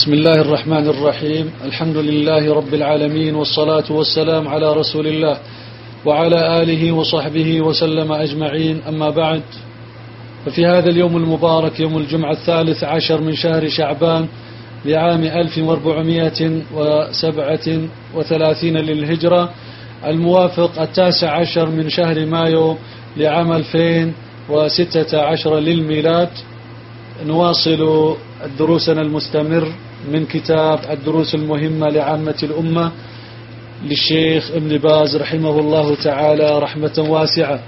بسم الله الرحمن الرحيم. الحمد لله رب العالمين والصلاة والسلام على رسول الله وعلى آله وصحبه وسلم أجمعين. أما بعد ففي هذا اليوم المبارك يوم الجمعة الثالث عشر من شهر شعبان لعام 1437 للهجرة الموافق التاسع عشر من شهر مايو لعام 2016 للميلاد. نواصل دروسنا المستمر. من كتاب الدروس المهمة لعامة الأمة للشيخ ابن باز رحمه الله تعالى رحمة واسعة.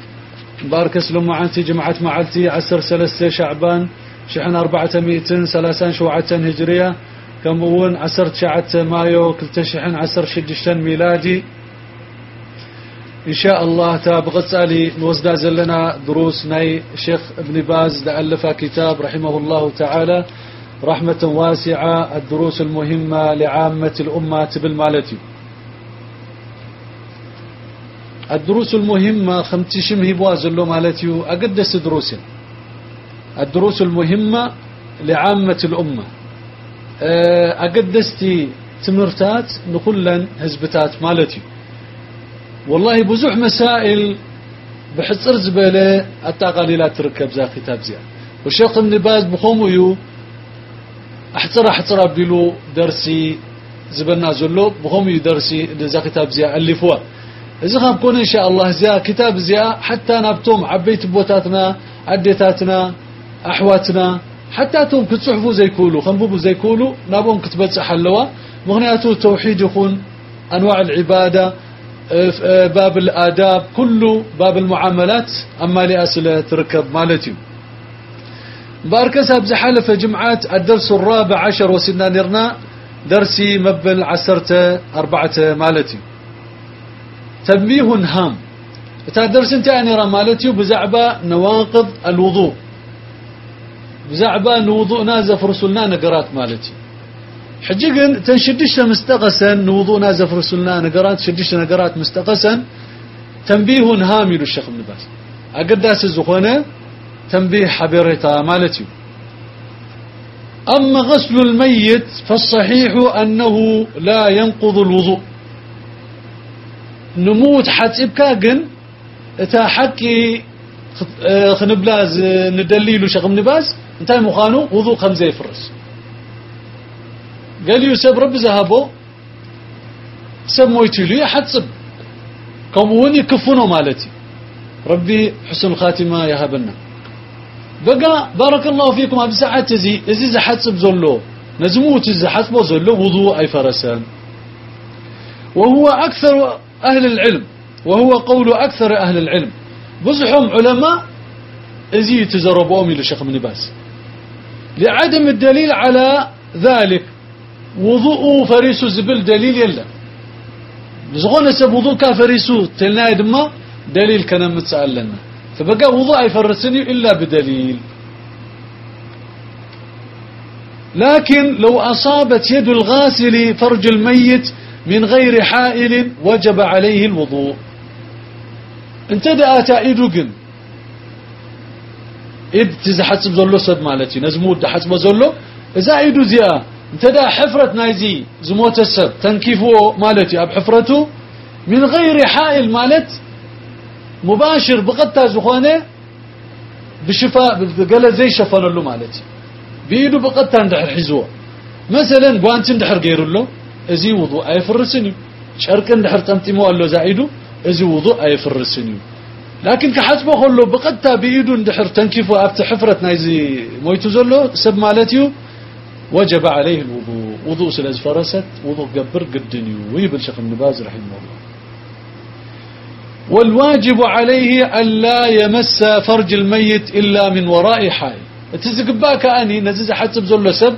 بارك اسلم معنتي جمعة معلتي عسر سلسة شعبان شحن أربعة مئتين سلاسان شوعة هجرية. كمون عسر شعة مايو كلت شحن عسر شدشتن ميلادي. إن شاء الله تابغت سألي نوزدا زلنا دروس ناي شيخ ابن باز لألف كتاب رحمه الله تعالى. رحمة واسعة الدروس المهمة لعامة الأمة بالمالتي. الدروس المهمة خمتي شمه بوازلو مالتي أقدس دروس الدروس المهمة لعامة الأمة. أقدستي تمرتات نقولا هزبتات مالتي. والله بزح مسائل بحصر زبالة التقاليلات تركب ذا كتاب زي والشيخ ابن باز بخومو أحترى أحترى بلو درسي زبلنا زلو يو درسي ذا كتاب زي ألفوا إذا خام كون إن شاء الله زي كتاب زي حتى نبتم عبيت بوتاتنا عديتاتنا أحواتنا حتى توم كتصحفوا زي كولو خنبوبوا زي كولو نابون كتبت حلوا مغنياتو توحيد يكون أنواع العبادة باب الآداب كله باب المعاملات أما لأسئلة تركب مالتي باركس أبز حلف جمعات الدرس الرابع عشر وسنة نرنا درسي مبل عسرة أربعة مالتي. تنبيه هام. تا درس انت أنيرا مالتي بزعبة نواقض الوضوء. بزعبة الوضوء نازف رسولنا نقرات مالتي. حجيقن تنشدش مستقسا نوضونا زفر سلنا نقرات شدش نقرات مستقسا تنبيه هامل الشيخ ابن باز. أقداس الزخونة تنبيه حبيرتا مالتي أما غسل الميت فالصحيح أنه لا ينقض الوضوء. نموت حتى إبكاقن إتا حكي خنبلاز ندليل شيخ ابن باز انتهي مخانو وضوء خمزة يفرس قال يوسف رب ذهبوا سمويتي لي حتصب كموني كفونو مالتي. ربي حسن الخاتمة يهبنا بقى بارك الله فيكم أبي ساعات زي إزي زحتصب زلو نزموت حسبه زلو وضوء أي فرسان وهو أكثر أهل العلم وهو قول أكثر أهل العلم بزحهم علماء إزي تزربوهم لشيخ من باس لعدم الدليل على ذلك وضوء فريسو زبل دليل يلا زغون سب وضوء كفريسو تلنا يدما دليل كان متسأل لنا فبقى وضوء يفرسني إلا بدليل. لكن لو أصابت يد الغاسل فرج الميت من غير حائل وجب عليه الوضوء. انتدأ تأيدو قن إد تزحسب زلو سب مالتي نزمود حسب زلو. إذا أيدو زياء انتدى حفرة نايزي زموت السب تنكيفو مالتي أب حفرته من غير حائل مالت مباشر بقتا زخانه بشفاء قال زي شفان له مالتي. بيدو بقتا اندحر حزوه. مثلا بوانت اندحر غير له ازي وضوء ايفرسني. شرك اندحر تمتمو له زايدو ازي وضوء ايفرسني. لكن كحسبه كله بقتا بيدو اندحر تنكيفو أبت حفرة نايزي مويتو زلو سب مالتيو. وجب عليه الوضوء. وضوء سلاز فرست وضوء قبر قدني ويبل شيخ ابن باز رحمه الله. والواجب عليه ألا يمس فرج الميت إلا من وراء حائل تزقباك أني نزز حسب زلو سب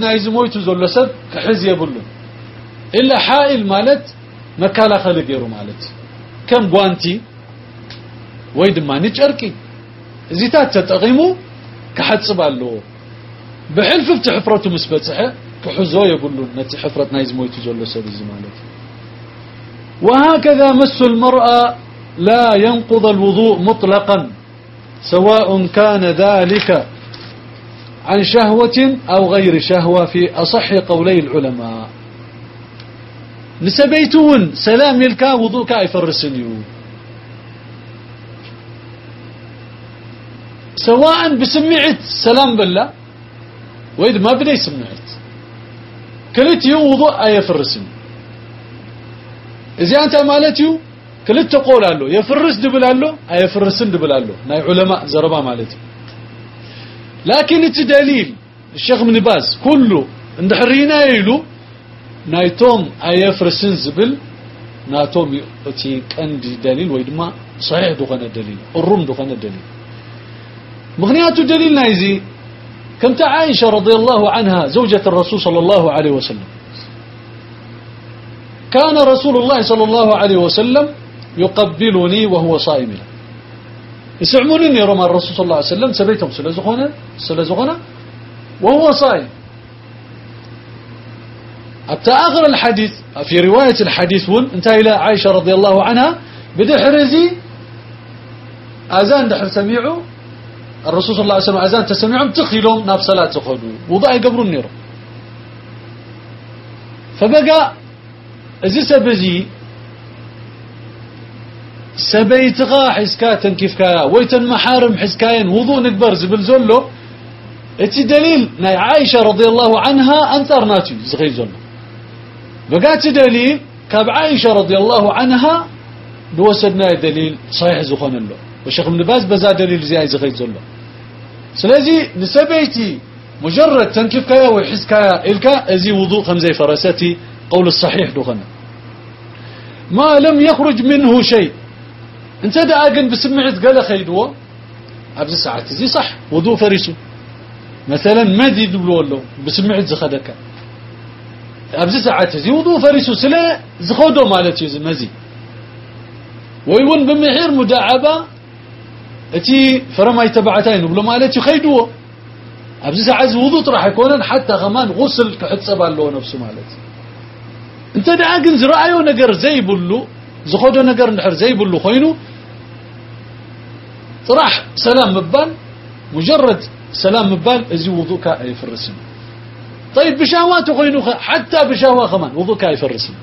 نايز مويت زلو سب كحز يبلو. إلا حائل مالت مكالا خلق يرو مالت. كم بوانتي ويد ما نجركي زيتات تتقيمو كحسب اللو بحلف افتح حفرته مسبتحة كحزو يقولون نتي حفرة نايز مويتو جلو سبز مالتي وهكذا مس المرأة لا ينقض الوضوء مطلقا سواء كان ذلك عن شهوة أو غير شهوة في أصح قولي العلماء. نسبيتون سلام للكا وضوءك يفرسنيو سواء بسمعت سلام بالله وإذا ما بدي سمعت. كلتيو وضوء إذا أنت مالتيو كلت تقول له يفرس دبل له يفرسن دبل له ناي علماء زربا مالتي لكن التدليل الشيخ من باز كله عند حرينا يلو نايتوم ايفرسن زبل ناتوم اتي قند دليل ويدما صحيح دخن الدليل الروم دخن الدليل مغنيات الدليل نايزي كم عائشة رضي الله عنها زوجة الرسول صلى الله عليه وسلم كان رسول الله صلى الله عليه وسلم يقبلني وهو صائم. يسعمونني رمى الرسول صلى الله عليه وسلم. سبيتهم سلزخونا سلزخونا وهو صائم. حتى آخر الحديث في رواية الحديث ون انتهى إلى عائشة رضي الله عنها. بدحرزي أذان دحر سميعه الرسول صلى الله عليه وسلم أذان تسميعهم تخيلهم ناب صلاة تخدوا وضع يقبرون نيرو فبقى إذا سبزي سبيتغا حسكا تنكيف كايا ويتن محارم حسكاين وضوء نكبر زبل زولو اتي دليل ناي عائشة رضي الله عنها انترناتي زغي زولو بقات دليل كاب عائشة رضي الله عنها بوسدنا دليل صحيح زخون له والشيخ ابن باز بزا دليل زي زغي زولو سلازي نسبيتي مجرد تنكيف كايا ويحس كايا إلكا ازي وضوء خمزي فرستي قول الصحيح دخنا ما لم يخرج منه شيء. انت دا اقن بسمعت قال خيدوه أبز ساعات زي صح وضوء فريسو. مثلا مدي دبلو له بسمعت زخدك. أبز ساعات زي وضوء فريسو سلا زخودو مالتي زي مزي ويون بمحير مداعبة اتي فرما يتبعتين بلو مالتي خيدوه أبز ساعات وضوء راح يكون حتى كمان غسل كحتسب له نفسه مالتي انت دا اقن زرأيو نقر زي بلو زخودو نقر نحر زي بلو خينو طرح سلام مبال مجرد سلام مبال ازي وضوءك يفرسن طيب بشهوات خينو حتى بشهوة كمان وضوءك يفرسن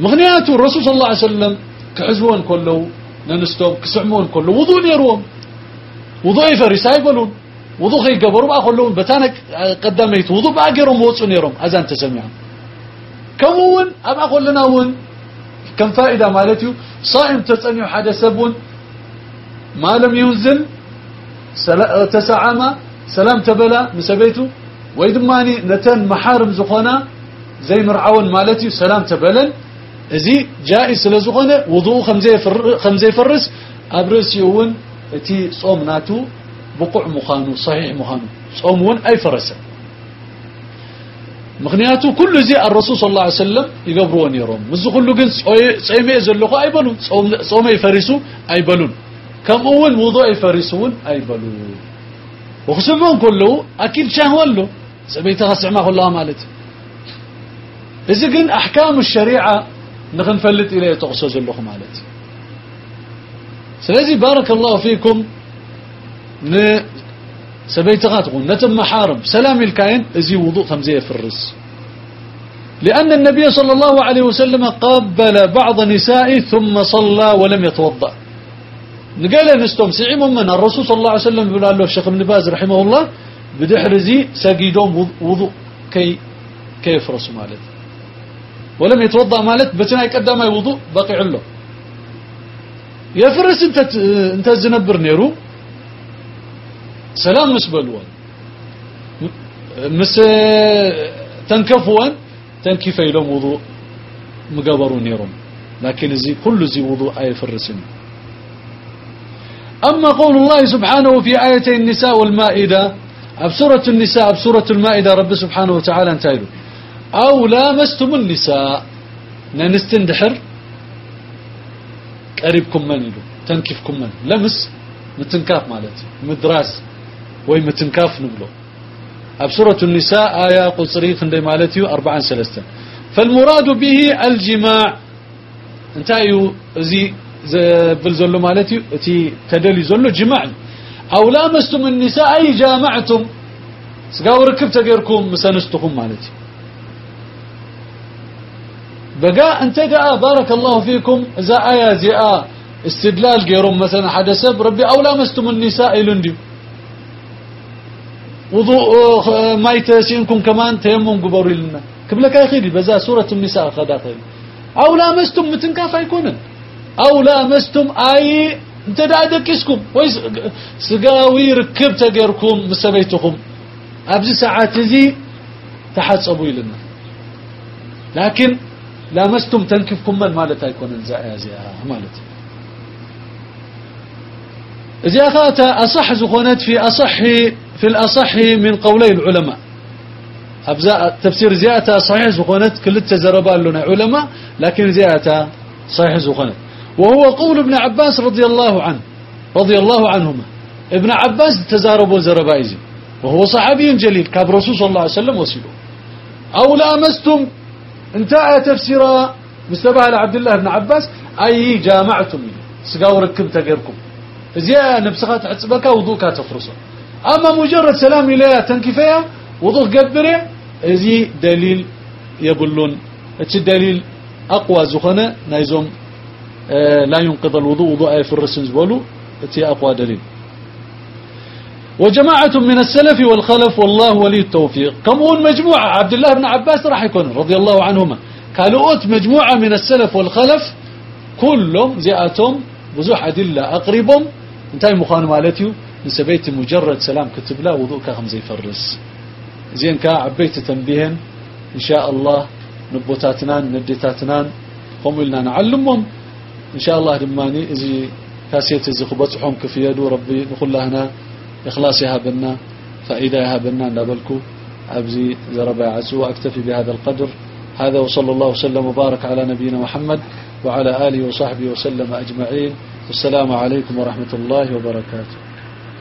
مغنياته الرسول صلى الله عليه وسلم كحزبون كله ننستوم كسعمون كله وضوء نيروم وضوء يفرس يقولون وضوء خي قبروا بقى كلهم بتانك قدميت وضوء بقى قيرهم وصوا نيروم اذان تسمعهم كمون ابقى قلنا ون كم فائدة مالتي صائم تتصنيو حدا سبون. ما لم ينزل. تسعما سلام تبلا. مسبيتو ويدماني نتن محارم زخونا. زي مرعون مالتي سلام تبلا. ازي جائز لزخونا. وضوء خمزي فر خمزي فرس ابرس يون اتي صوم ناتو. بقع مخانو. صحيح مخانو. صومون أي فرسة. مغنياتو كل زي الرسول صلى الله عليه وسلم يقبرون يروم. مزو كله قل صيمي زلقوا أي بلون صومي يفرسوا أي بلون كم أول وضوء يفرسون أي بلون وخصمون كله أكيد شهوة له. سبيتها سعما كلها مالتي إذا قلن أحكام الشريعة نغن فلت إليه تقصى زلقوا مالتي سلازي بارك الله فيكم ن سبيتغا تقول نتم محارم سلام الكائن ازي وضوء خمزية في الرس لأن النبي صلى الله عليه وسلم قبل بعض نسائه ثم صلى ولم يتوضأ. نقال نستم سعيم من الرسول صلى الله عليه وسلم يقول له الشيخ ابن باز رحمه الله بدحرزي ساقيدهم وضوء كي كيف رسو مالت. ولم يتوضأ مالت بتنا يقدم وضوء بقي له يفرس انت انت زنبر نيرو. سلام مسبلون مس تنكفون تنكيف لهم وضوء مقابرون نيرهم لكن زي كل زي وضوء آية فرسن أما قول الله سبحانه في آيتي النساء والمائدة بسورة النساء بسورة المائدة رب سبحانه وتعالى انتهيله أو لامستم النساء. ننستندحر. قريبكم من يلو تنكيفكم من لمس. متنكاف مالتي. مدراس. وي متنكاف نبلو اب سوره النساء إيه قصري خندي مالتي 4 3 فالمراد به الجماع انتايو زي بل زلو مالتي تي تدلي زلو جماع أو لامستم النساء أي جامعتم سقاو ركب تقيركم مسانستكم مالتي بقى انت قاء بارك الله فيكم إذا آية زي استدلال قيرهم مثلا حدث ربي أو لامستم النساء لندي وضوء ما يتسينكم كمان تيمم قبروا لنا. كبلك يا خيري بزا سورة النساء خدا خيري أو لامستم متنكاف يكونن أو لامستم أي انت دا دكسكم ويس سقاوي ركب تقيركم مسبيتكم أبزي ساعات زي تحسبوا لنا. لكن لامستم تنكفكم من مالتا يكون زي زي مالتي إذا أخذت أصح زخونت في أصح في الأصح من قولي العلماء. أبزاء تفسير زيادة صحيح زخونت كل التزربان لنا علماء لكن زيادة صحيح زخونت. وهو قول ابن عباس رضي الله عنه رضي الله عنهما. ابن عباس تزاربوا زربائزي وهو صحابي جليل كاب رسول صلى الله عليه وسلم وسيله أو لامستم انتهى تفسيرا مستبه لعبد الله بن عباس أي جامعتم. سقاو ركب تقركم زي نفسها تعصبك وضوك تفرصه أما مجرد سلام إليها تنكفيها وضوء قبره زي دليل يبلون إتش دليل أقوى زخنة نايزوم آه لا ينقض الوضوء وضوء في الرسن زبولو اتي أقوى دليل. وجماعة من السلف والخلف والله ولي التوفيق. كمون مجموعة عبد الله بن عباس راح يكون رضي الله عنهما. قالوا مجموعة من السلف والخلف كلهم زياتهم بزوح أدلة أقربهم. انتهي مخانو مالتيو نسبيت مجرد سلام كتب لا وضوء كهم زي فرس. زين كا عبيت تنبيهن إن شاء الله نبوتاتنا نديتاتنا هم لنا نعلمهم. إن شاء الله دماني إذي كاسيت إذي خبطحهم كفيدو ربي نقول هنا إخلاص يهابنا فإذا يهابنا نبلكو أبزي زربا عسو أكتفي بهذا القدر. هذا وصلى الله وسلم وبارك على نبينا محمد وعلى آله وصحبه وسلم أجمعين. والسلام عليكم ورحمة الله وبركاته.